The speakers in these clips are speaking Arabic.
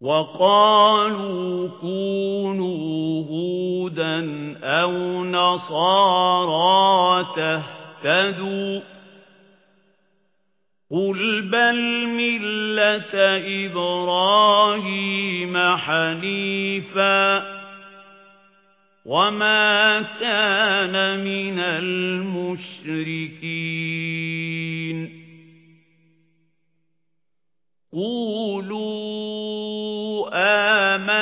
وَقَالُوا كُونُوا هُودًا أَوْ نَصَارَىٰ تَهْتَدُوا قُلْ بَلْ مِلَّةَ إِبْرَاهِيمَ حَنِيفًا وَمَا كَانَ مِنَ الْمُشْرِكِينَ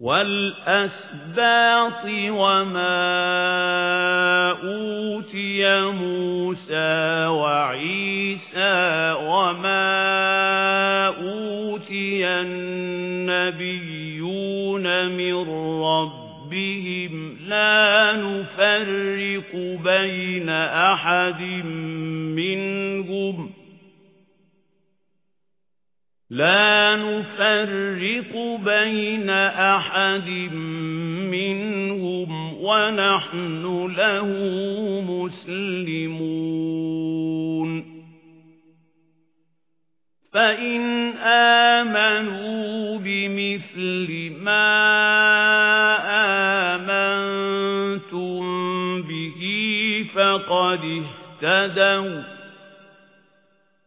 وَالْأَسْبَاطِ وَمَا أُوتِيَ مُوسَى وَعِيسَى وَمَا أُوتِيَ النَّبِيُّونَ مِنْ رَبِّهِمْ لَا نُفَرِّقُ بَيْنَ أَحَدٍ مِنْهُمْ لا نفرق بين أحد منهم ونحن له مسلمون. فإن آمنوا بمثل ما آمنتم به فقد اهتدوا.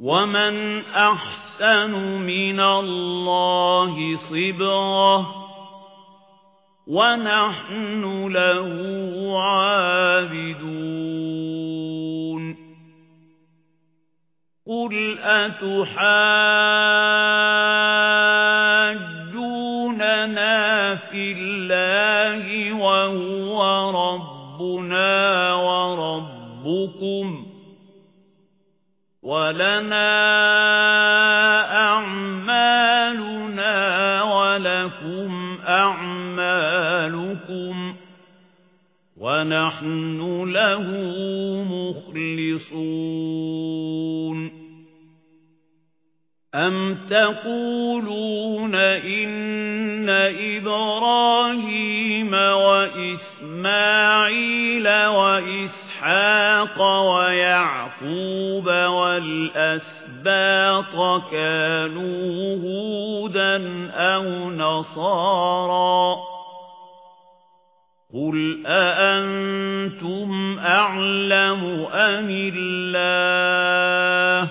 وَمَنْ أَحْسَنُ مِنَ اللَّهِ صِبْغَةً وَنَحْنُ لَهُ عَابِدُونَ قُلْ أَتُحَاجُّونَنَا فِي اللَّهِ وَهُوَ رَبُّنَا وَرَبُّكُمْ وَلَنَا أَعْمَالُنَا وَلَكُمْ أَعْمَالُكُمْ وَنَحْنُ لَهُ مُخْلِصُونَ. أَمْ تَقُولُونَ إِنَّ إِبْرَاهِيمَ وَإِسْمَاعِيلَ وَإِسْحَاقَ وَالْأَسْبَاطَ كَانُوا هُودًا أَوْ نَصَارَى قُلْ أَأَنْتُمْ أَعْلَمُ أَمِ اللَّهُ؟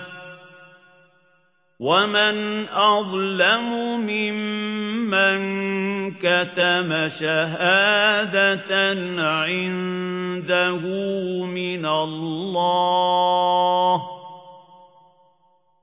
وَمَنْ أَظْلَمُ مِمَّنْ كَتَمَ شَهَادَةً عِندَهُ مِنَ اللَّهِ؟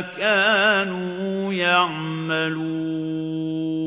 كَانُوا يَعْمَلُونَ.